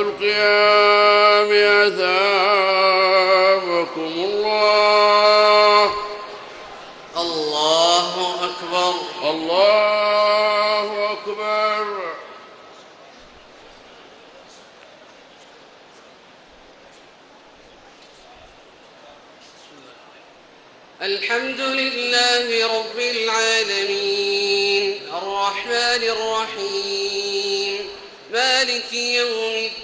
القيام أثابكم الله. الله أكبر. الله أكبر. الحمد لله رب العالمين. الرحمن الرحيم. مالك يوم الدين.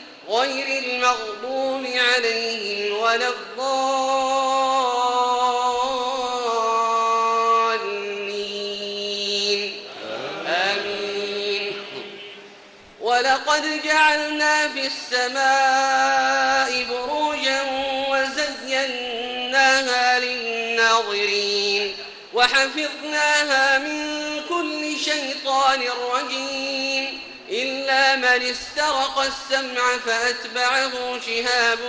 غير المغضوب عليهم ولا الضالين. آمين. ولقد جعلنا في السماء بروجا وزيناها للناظرين وحفظناها من كل شيطان رجيم. إلا من استرق السمع فأتبعه شهاب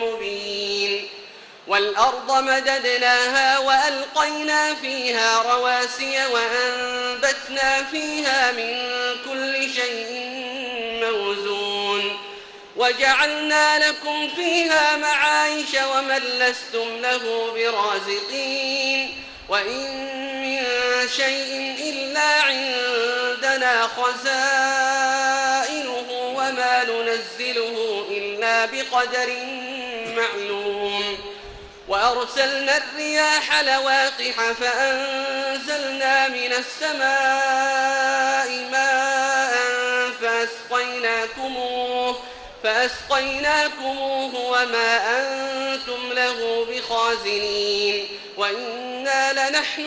مبين. والأرض مددناها وألقينا فيها رواسي وأنبتنا فيها من كل شيء موزون. وجعلنا لكم فيها معايش ومن لستم له برازقين. وإن من شيء إلا خزائنه وما ننزله إلا بقدر معلوم. وأرسلنا الرياح لواقح فأنزلنا من السماء ماء فأسقيناكموه فأسقيناكموه وما أنتم له بخازنين. وإنا لنحن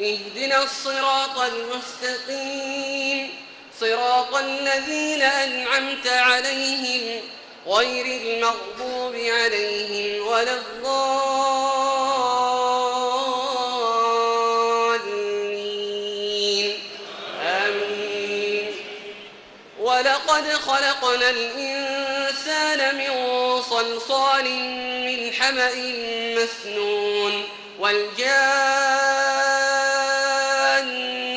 اهدنا الصراط المستقيم. صراط الذين أنعمت عليهم غير المغضوب عليهم ولا الضالين. آمين. ولقد خلقنا الإنسان من صلصال من حمأ مسنون. والجان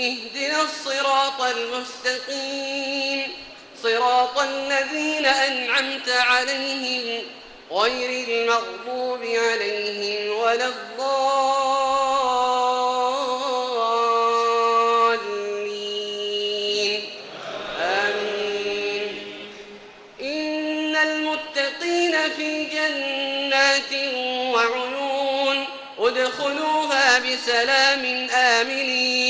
اهدنا الصراط المستقيم. صراط الذين أنعمت عليهم غير المغضوب عليهم ولا الضالين. آمين. إن المتقين في جنات وعيون ادخلوها بسلام آمنين.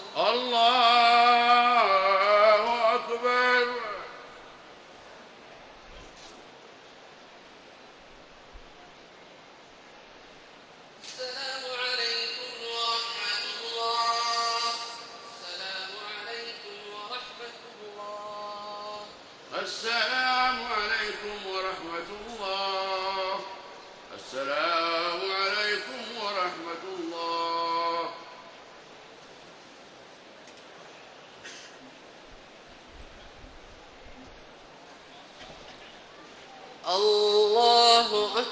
الله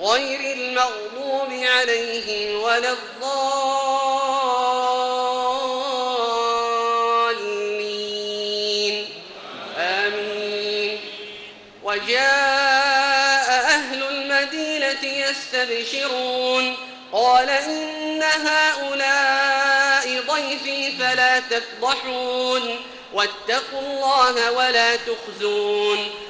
غير المغضوب عليهم ولا الضالين. آمين. وجاء أهل المدينة يستبشرون. قال إن هؤلاء ضيفي فلا تفضحون. واتقوا الله ولا تخزون.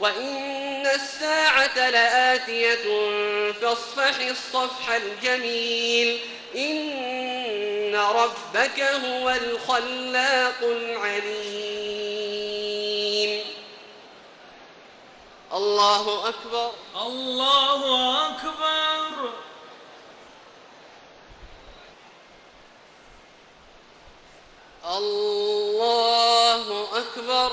وإن الساعة لآتية فاصفح الصفح الجميل إن ربك هو الخلاق العليم الله أكبر الله أكبر. الله أكبر الله أكبر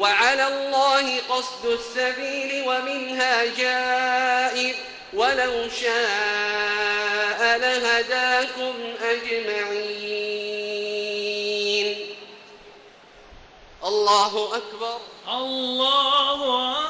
وعلى الله قصد السبيل ومنها جائر ولو شاء لهداكم أجمعين. الله أكبر. الله أكبر.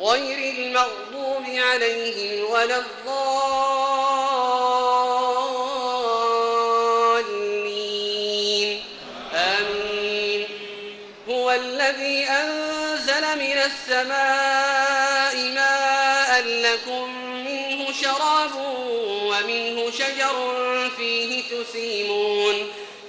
غير المغضوب عليهم ولا الضالين. آمين. هو الذي أنزل من السماء ماء لكم منه شراب ومنه شجر فيه تسيمون.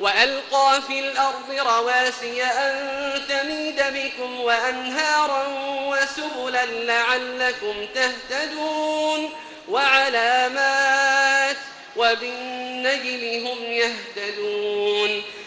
وألقى في الأرض رواسي أن تميد بكم وأنهارا وسبلا لعلكم تهتدون وعلامات وبالنجل هم يهتدون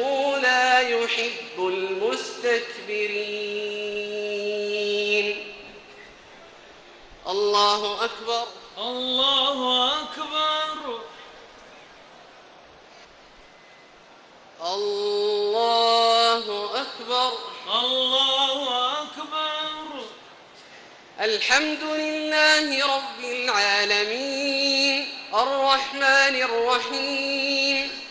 إنه لا يحب المستكبرين. الله أكبر. الله أكبر. الله أكبر. الله أكبر. الحمد لله رب العالمين. الرحمن الرحيم.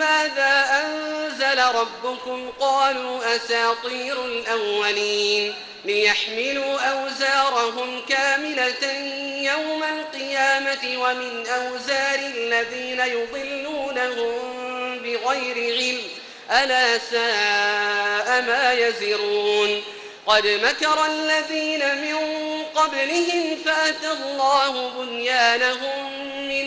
ماذا أنزل ربكم قالوا أساطير الأولين ليحملوا أوزارهم كاملة يوم القيامة ومن أوزار الذين يضلونهم بغير علم ألا ساء ما يزرون قد مكر الذين من قبلهم فأتى الله بنيانهم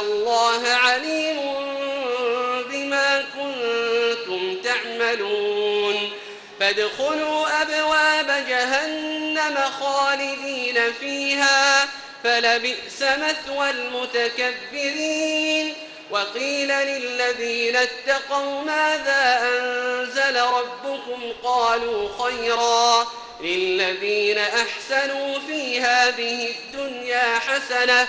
الله عليم بما كنتم تعملون. فادخلوا أبواب جهنم خالدين فيها فلبئس مثوى المتكبرين. وقيل للذين اتقوا ماذا أنزل ربكم؟ قالوا خيرا. للذين أحسنوا في هذه الدنيا حسنة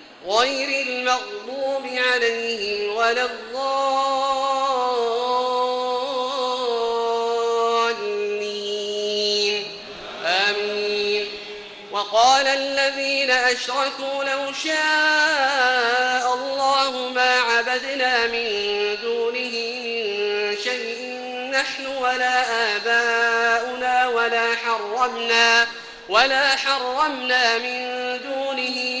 غير المغضوب عليهم ولا الضالين. آمين. وقال الذين أشركوا لو شاء الله ما عبدنا من دونه من شيء نحن ولا آباؤنا ولا حرمنا ولا حرمنا من دونه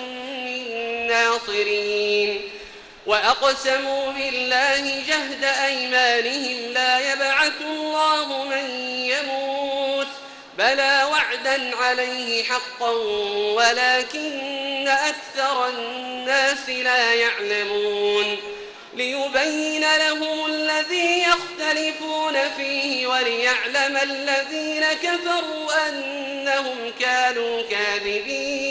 ناصرين. وأقسموا بالله جهد أيمانهم لا يبعث الله من يموت. بلى وعدا عليه حقا ولكن أكثر الناس لا يعلمون. ليبين لهم الذي يختلفون فيه وليعلم الذين كفروا أنهم كانوا كاذبين.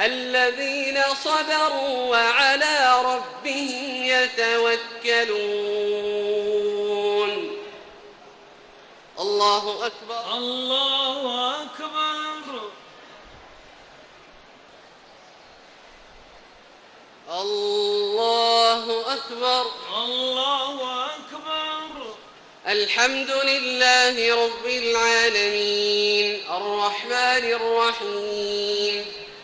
الذين صبروا وعلى ربهم يتوكلون. الله أكبر. الله أكبر. الله أكبر. الله أكبر. الحمد لله رب العالمين. الرحمن الرحيم.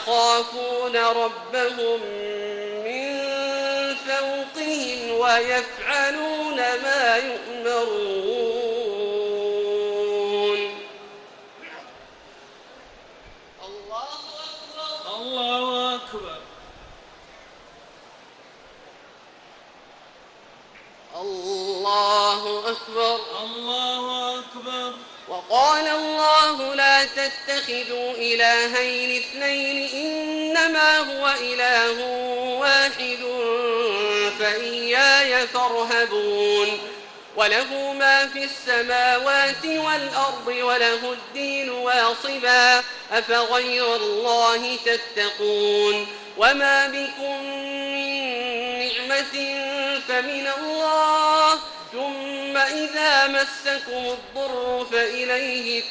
يخافون ربهم من فوقهم ويفعلون ما يؤمرون. الله أكبر. الله أكبر. الله أكبر. الله أكبر وقال الله لا تتخذوا إلهين فارهبون وله ما في السماوات والأرض وله الدين واصبا. أفغير الله تتقون. وما بكم من نعمة فمن الله. ثم إذا مسكم الضر فإليه.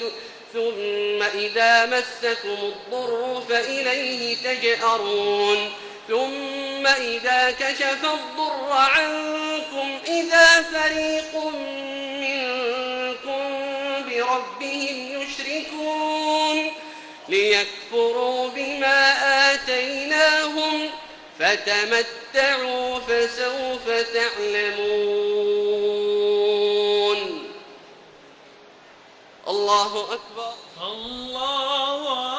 ثم إذا مسكم الضر فإليه تجأرون. ثم إذا كشف الضر عنكم إذا فريق منكم بربهم يشركون ليكفروا بما آتيناهم فتمتعوا فسوف تعلمون. الله أكبر. الله أكبر.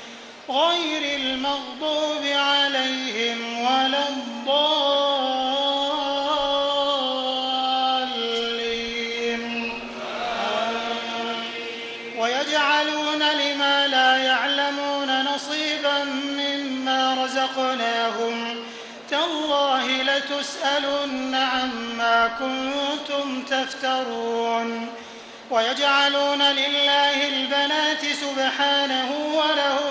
غير المغضوب عليهم ولا الضالين. ويجعلون لما لا يعلمون نصيبا مما رزقناهم. تالله لتسألن عما كنتم تفترون. ويجعلون لله البنات سبحانه ولهم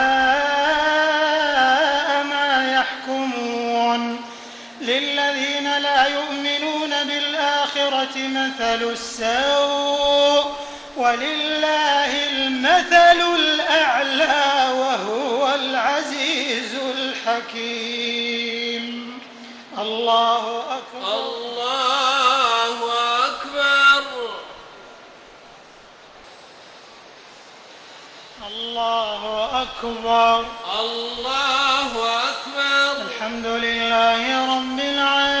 مثل السوء ولله المثل الأعلى وهو العزيز الحكيم. الله أكبر. الله أكبر. الله أكبر. الله أكبر. الحمد لله رب العالمين.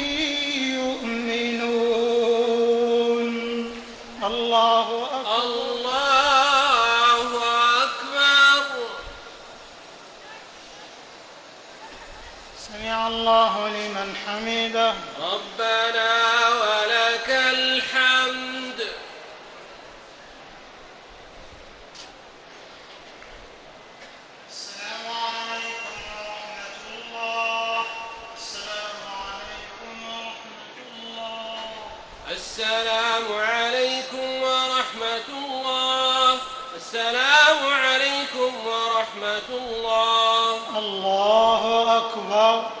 الله لمن حمده. ربنا ولك الحمد. السلام عليكم ورحمة الله. السلام عليكم ورحمة الله. السلام عليكم ورحمة الله. السلام عليكم ورحمة الله. الله أكبر. الله أكبر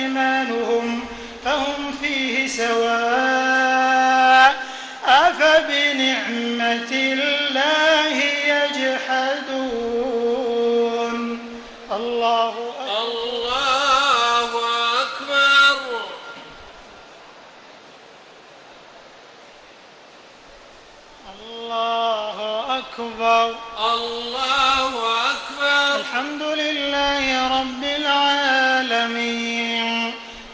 أيمانهم فهم فيه سواء أفبنعمة الله يجحدون الله أكبر الله أكبر. الله أكبر. الله أكبر. الحمد لله رب العالمين.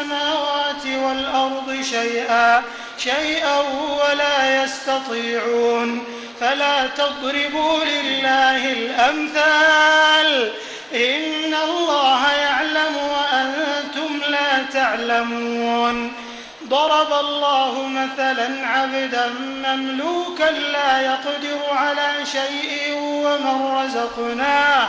السماوات والأرض شيئا شيئا ولا يستطيعون. فلا تضربوا لله الأمثال. إن الله يعلم وأنتم لا تعلمون. ضرب الله مثلا عبدا مملوكا لا يقدر على شيء ومن رزقناه.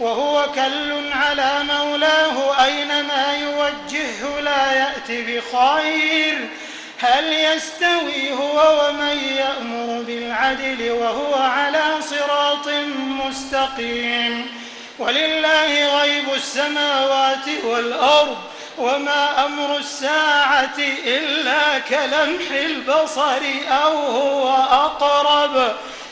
وهو كل على مولاه أينما يوجهه لا يأتي بخير. هل يستوي هو ومن يأمر بالعدل وهو على صراط مستقيم؟ ولله غيب السماوات والأرض وما أمر الساعة إلا كلمح البصر أو هو أقرب.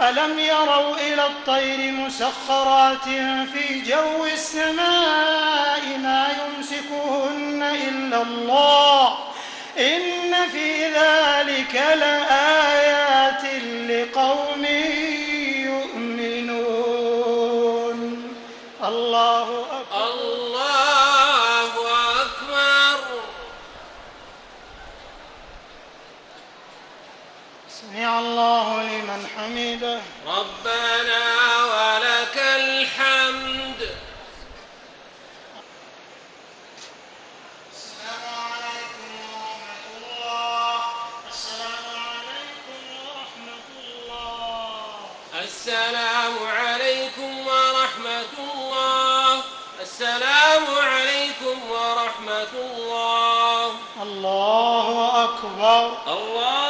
ألم يروا إلى الطير مسخرات في جو السماء ما يمسكهن إلا الله؟ إن في ذلك لآيات لقوم يؤمنون. الله أكبر. الله أكبر. سمع الله لمن حمده ربنا ولك الحمد. السلام عليكم ورحمة الله السلام عليكم السلام عليكم ورحمة الله. السلام عليكم ورحمة الله. الله أكبر. الله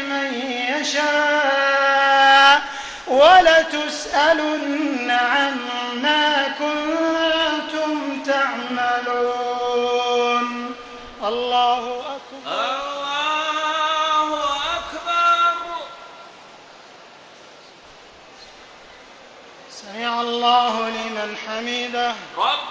يشاء ولتسألن عما كنتم تعملون. الله أكبر. الله أكبر. سمع الله لمن حمده. ربنا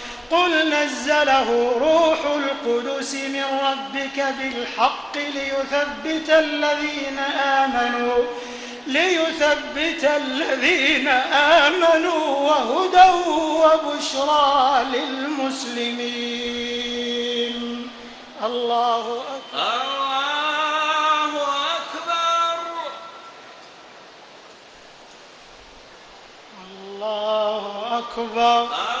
قل نزله روح القدس من ربك بالحق ليثبت الذين آمنوا ليثبت الذين آمنوا وهدى وبشرى للمسلمين. الله أكبر. الله أكبر. الله أكبر. الله أكبر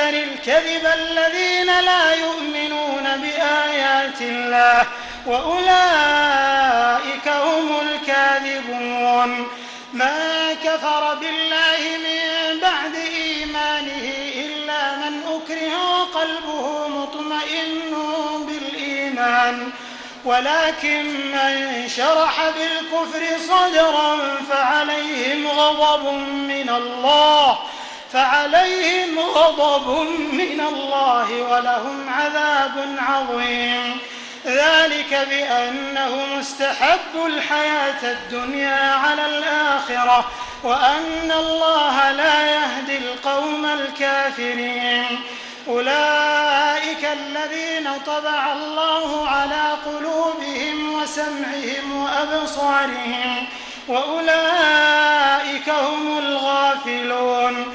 يفتري الكذب الذين لا يؤمنون بآيات الله وأولئك هم الكاذبون. ما كفر بالله من بعد إيمانه إلا من أكره وقلبه مطمئن بالإيمان ولكن من شرح بالكفر صدرا فعليهم غضب من الله فعليهم غضب من الله ولهم عذاب عظيم. ذلك بأنهم استحبوا الحياة الدنيا على الآخرة وأن الله لا يهدي القوم الكافرين. أولئك الذين طبع الله على قلوبهم وسمعهم وأبصارهم وأولئك هم الغافلون.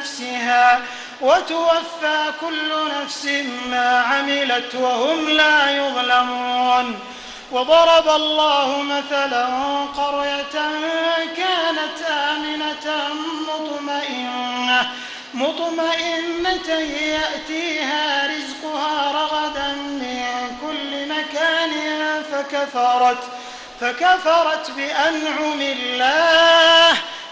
نفسها وتوفى كل نفس ما عملت وهم لا يظلمون وضرب الله مثلا قرية كانت آمنة مطمئنة مطمئنة يأتيها رزقها رغدا من كل مكان فكفرت فكفرت بأنعم الله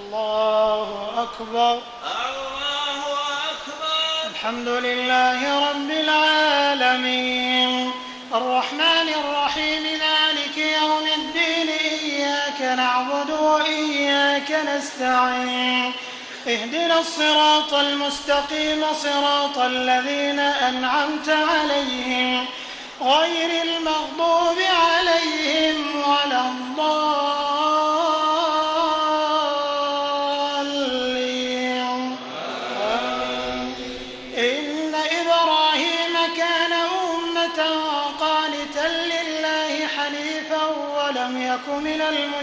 الله أكبر. الله أكبر. الحمد لله رب العالمين. الرحمن الرحيم مالك يوم الدين إياك نعبد وإياك نستعين. اهدنا الصراط المستقيم صراط الذين أنعمت عليهم. غير المغضوب عليهم ولا الضالين.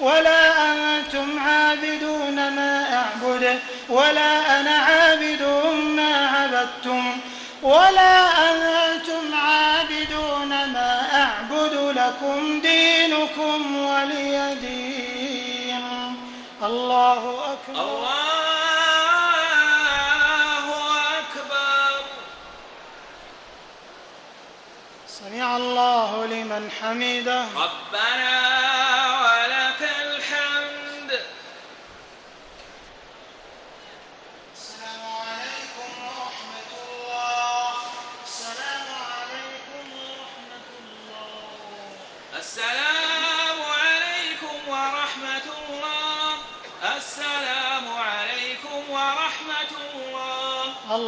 ولا أنتم عابدون ما أعبد ولا أنا عابد ما عبدتم ولا أنتم عابدون ما أعبد لكم دينكم ولي دين. الله أكبر. الله أكبر. سمع الله لمن حمده. ربنا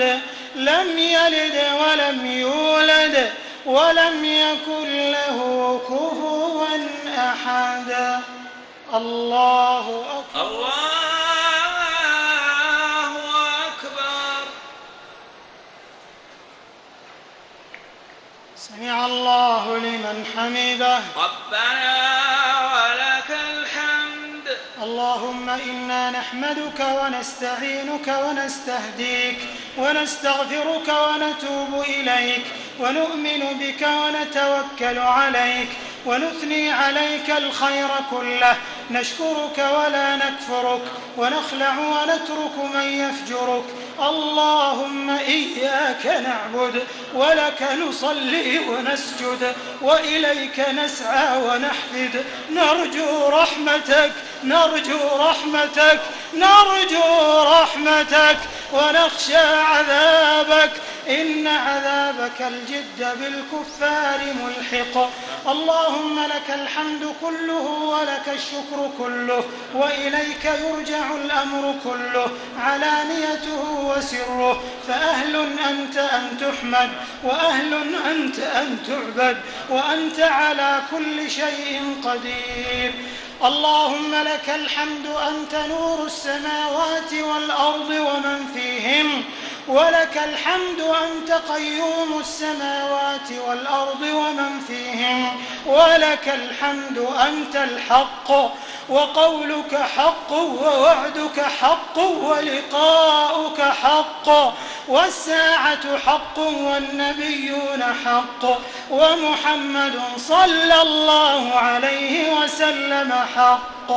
الصمد لم يلد ولم يولد ولم يكن له كفوا أحد. الله أكبر. الله أكبر. سمع الله لمن حمده. ربنا ولك الحمد. اللهم إنا نحمدك ونستعينك ونستهديك. ونستغفرك ونتوب إليك ونؤمن بك ونتوكل عليك ونثني عليك الخير كله. نشكرك ولا نكفرك ونخلع ونترك من يفجرك. اللهم إياك نعبد ولك نصلي ونسجد وإليك نسعى ونحفد نرجو رحمتك نرجو رحمتك نرجو رحمتك ونخشى عذابك. إن عذابك الجد بالكفار ملحق. اللهم لك الحمد كله ولك الشكر كله وإليك يرجع الأمر كله علانيته وسره. فأهل أنت أن تحمد وأهل أنت أن تعبد وأنت على كل شيء قدير. اللهم لك الحمد أنت نور السماوات والأرض ومن فيهن ولك الحمد أنت قيوم السماوات والأرض ومن فيهن ولك الحمد أنت الحق وقولك حق ووعدك حق ولقاؤك حق والساعة حق والنبيون حق ومحمد صلى الله عليه وسلم حق.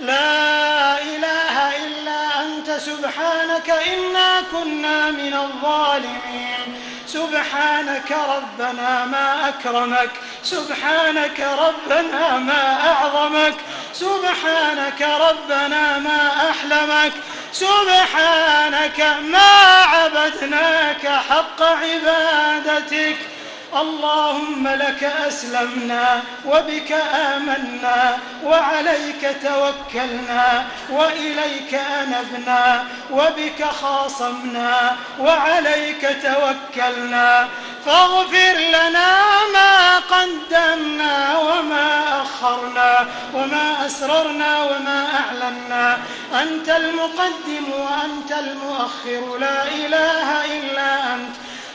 لا إله إلا أنت سبحانك إنا كنا من الظالمين. سبحانك ربنا ما أكرمك سبحانك ربنا ما أعظمك سبحانك ربنا ما أحلمك سبحانك ما عبدناك حق عبادتك. اللهم لك أسلمنا وبك آمنا وعليك توكلنا وإليك أنبنا وبك خاصمنا وعليك توكلنا فاغفر لنا ما قدمنا وما أخرنا وما أسررنا وما أعلنا أنت المقدم وأنت المؤخر لا إله إلا أنت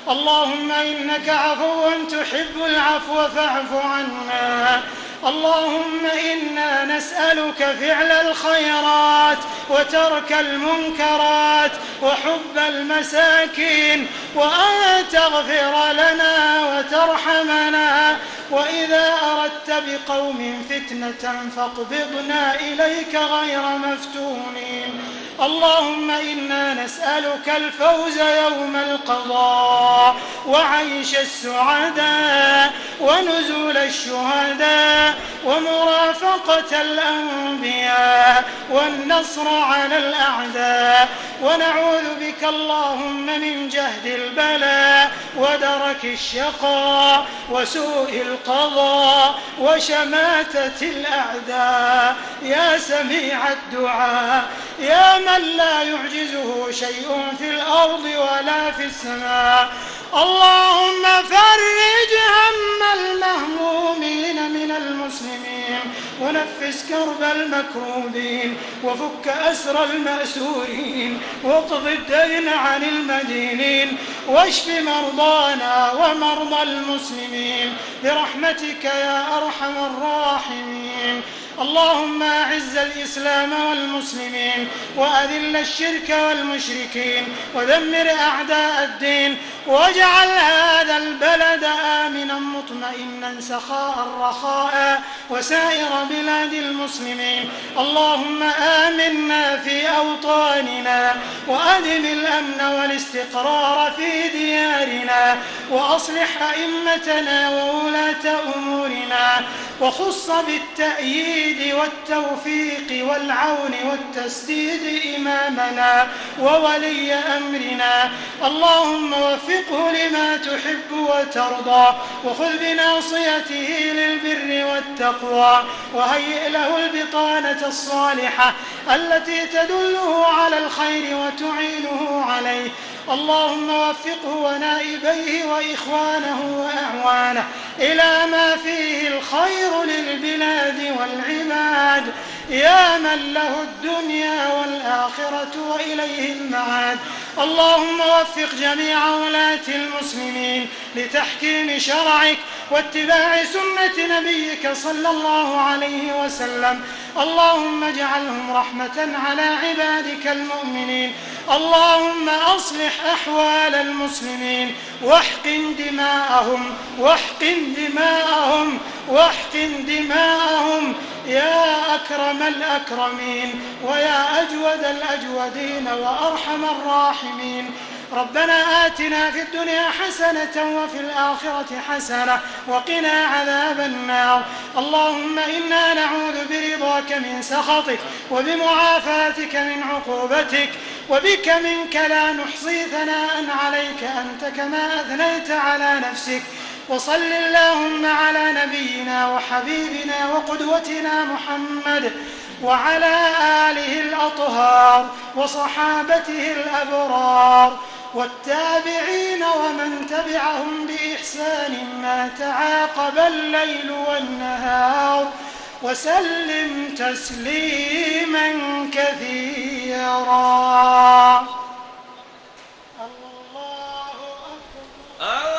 اللهم إنك عفو تحب العفو فاعف عنا. اللهم إنا نسألك فعل الخيرات وترك المنكرات وحب المساكين وأن تغفر لنا وترحمنا وإذا أردت بقوم فتنة فاقبضنا إليك غير مفتونين اللهم إنا نسألك الفوز يوم القضاء وعيش السعداء ونزول الشهداء ومرافقة الأنبياء والنصر على الأعداء. ونعوذ بك اللهم من جهد البلاء ودرك الشقاء وسوء القضاء وشماتة الأعداء. يا سميع الدعاء يا من لا يعجزه شيء في الأرض ولا في السماء. اللهم فرج هم المهمومين من المسلمين ونفس كرب المكروبين وفك أسر المأسورين واقض الدين عن المدينين واشف مرضانا ومرضى المسلمين برحمتك يا أرحم الراحمين. اللهم أعز الإسلام والمسلمين وأذل الشرك والمشركين ودمر أعداء الدين واجعل هذا البلد آمنا مطمئنا سخاء رخاء وسائر بلاد المسلمين. اللهم آمنا في أوطاننا وأدم الأمن والاستقرار في ديارنا وأصلح أئمتنا وولاة أمورنا وخص بالتأييد والتوفيق والعون والتسديد إمامنا وولي أمرنا. اللهم وفقه لما تحب وترضى وخذ بناصيته للبر والتقوى وهيئ له البطانة الصالحة التي تدله على الخير وتعينه عليه. اللهم وفقه ونائبيه وإخوانه وأعوانه إلى ما فيه الخير للبلاد والعباد. يا من له الدنيا والآخرة وإليه المعاد. اللهم وفق جميع ولاة المسلمين لتحكيم شرعك واتباع سنة نبيك صلى الله عليه وسلم. اللهم اجعلهم رحمة على عبادك المؤمنين. اللهم أصلح أحوال المسلمين. واحقن دماءهم. واحقن دماءهم. واحقن دماءهم. يا أكرم الأكرمين. ويا أجود الأجودين. وأرحم الراحمين. ربنا آتنا في الدنيا حسنة وفي الآخرة حسنة وقنا عذاب النار. اللهم إنا نعوذ برضاك من سخطك وبمعافاتك من عقوبتك وبك منك لا نحصي ثناء عليك أنت كما أثنيت على نفسك. وصل اللهم على نبينا وحبيبنا وقدوتنا محمد وعلى آله الأطهار وصحابته الأبرار والتابعين ومن تبعهم بإحسان ما تعاقب الليل والنهار وسلم تسليما كثيرا. الله أكبر.